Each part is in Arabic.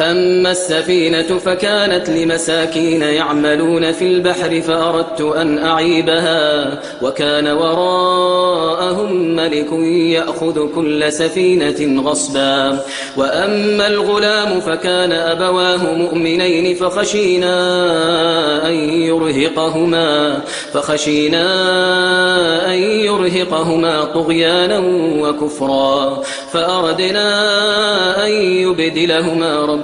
أما السفينة فكانت لمساكين يعملون في البحر فأردت أن أعيبها وكان وراءهم ملك يأخذ كل سفينة غصبا وأما الغلام فكان أبواه مؤمنين فخشينا أن يرهقهما فخشينا أن يرهقهما طغيانا وكفرا فأردنا أن يبدلهما رب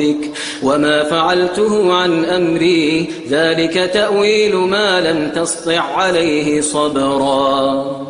ربك وما فعلته عن أمري ذلك تأويل ما لم تسطع عليه صبرا.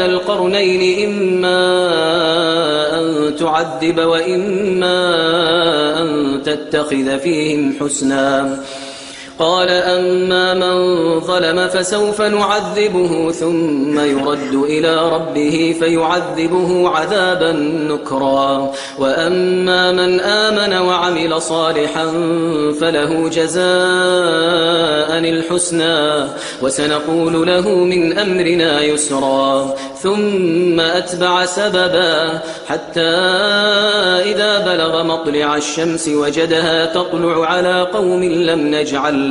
القرنين إما أن تعذب وإما أن تتخذ فيهم حسنا. قال أما من ظلم فسوف نعذبه ثم يرد إلى ربه فيعذبه عذابا نكرا. وأما من آمن وعمل صالحا فله جزاء الحسنى وسنقول له من أمرنا يسرا. ثم أتبع سببا حتى إذا بلغ مطلع الشمس وجدها تطلع على قوم لم نجعل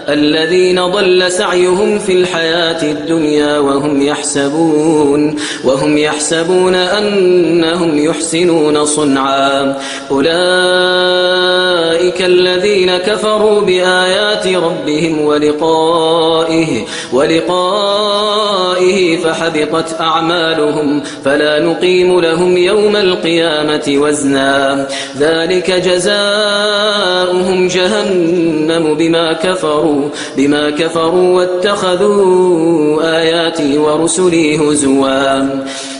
الذين ضل سعيهم في الحياة الدنيا وهم يحسبون وهم يحسبون أنهم يحسنون صنعا. أولئك الذين كفروا بآيات ربهم ولقائه ولقائه فحبطت أعمالهم فلا نقيم لهم يوم القيامة وزنا. ذلك جزاؤهم جهنم بما كفروا. بما كفروا واتخذوا آياتي ورسلي هزوا.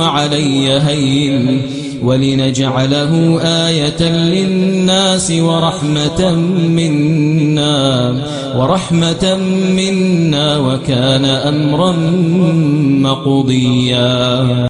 علي هين ولنجعله آية للناس ورحمة منا ورحمة منا وكان أمرا مقضيا.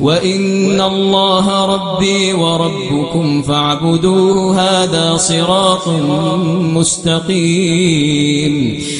وإن الله ربي وربكم فاعبدوه هذا صراط مستقيم.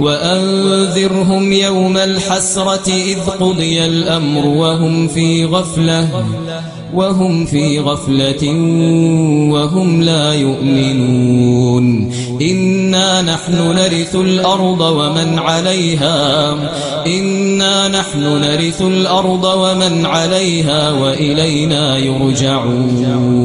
وأنذرهم يوم الحسرة إذ قضي الأمر وهم في غفلة وهم في غفلة وهم لا يؤمنون. إنا نحن نرث الأرض ومن عليها إنا نحن نرث الأرض ومن عليها وإلينا يرجعون.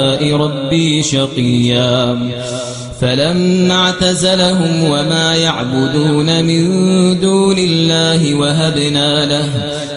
ربي شقيا. فلما اعتزلهم وما يعبدون من دون الله وهبنا له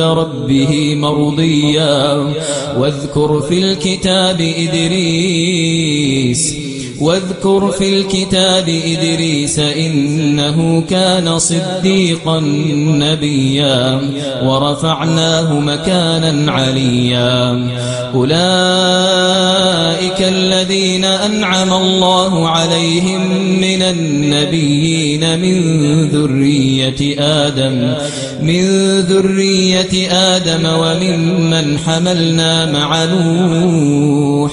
ربه مرضيا. واذكر في الكتاب إدريس واذكر في الكتاب إدريس إنه كان صديقا نبيا ورفعناه مكانا عليا. أولئك الذين أنعم الله عليهم من النبيين من ذرية آدم من ذرية آدم وممن حملنا مع نوح.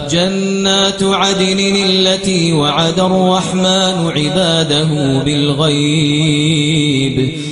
جنات عدن التي وعد الرحمن عباده بالغيب.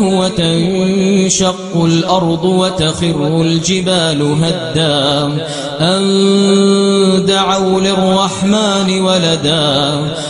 وتنشق الأرض وتخر الجبال هدا. أن دعوا للرحمن ولدا.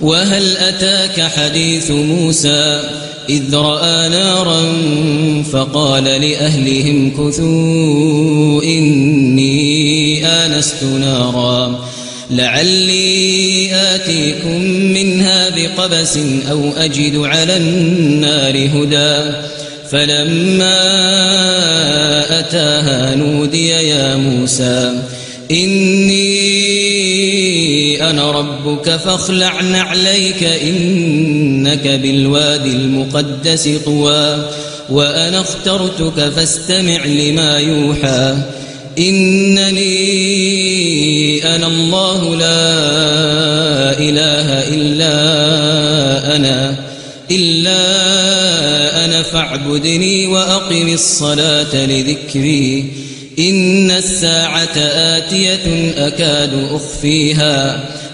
وهل أتاك حديث موسى إذ رأى نارا فقال لأهلهم كثوا إني آنست نارا لعلي آتيكم منها بقبس أو أجد على النار هدى فلما أتاها نودي يا موسى إني ربك فاخلع نعليك إنك بالوادي المقدس طوى وأنا اخترتك فاستمع لما يوحى. إنني أنا الله لا إله إلا أنا إلا أنا فاعبدني وأقم الصلاة لذكري. إن الساعة آتية أكاد أخفيها.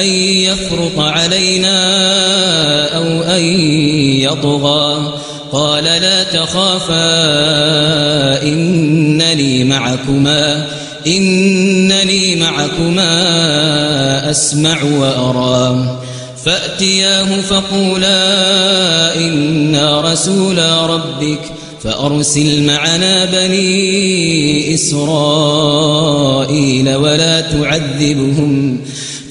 أن يفرط علينا أو أن يطغى. قال لا تخافا إنني معكما إنني معكما أسمع وأرى. فأتياه فقولا إنا رسولا ربك فأرسل معنا بني إسرائيل ولا تعذبهم.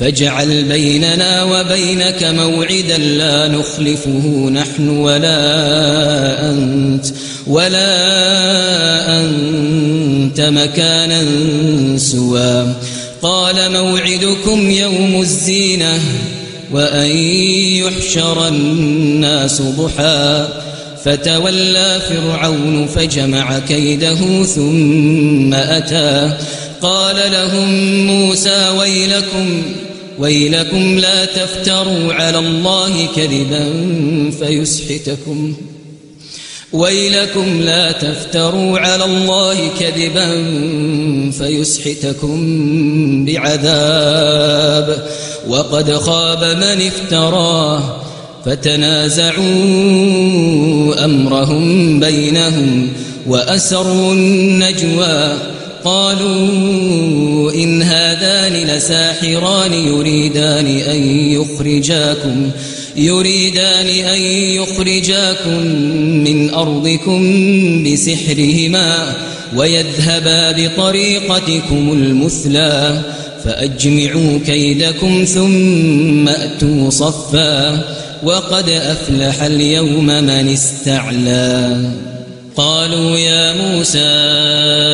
فاجعل بيننا وبينك موعدا لا نخلفه نحن ولا أنت ولا أنت مكانا سوى. قال موعدكم يوم الزينة وأن يحشر الناس ضحى. فتولى فرعون فجمع كيده ثم أتى. قال لهم موسى ويلكم ويلكم لا تفتروا على الله كذبا فيسحتكم. ويلكم لا تفتروا على الله كذبا فيسحتكم بعذاب. وقد خاب من افتراه فتنازعوا أمرهم بينهم وأسروا النجوى. قالوا إن هذان لساحران يريدان أن يخرجاكم يريدان أن يخرجاكم من أرضكم بسحرهما ويذهبا بطريقتكم المثلى فأجمعوا كيدكم ثم أتوا صفا وقد أفلح اليوم من استعلى قالوا يا موسى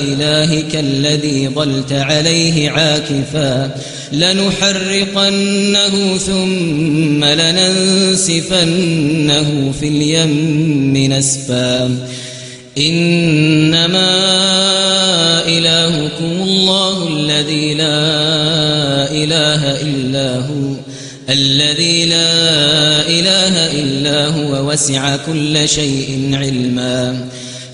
إلهك الذي ظلت عليه عاكفا لنحرقنه ثم لننسفنه في اليم نسفا إنما إلهكم الله الذي لا إله إلا هو الذي لا إله إلا هو وسع كل شيء علما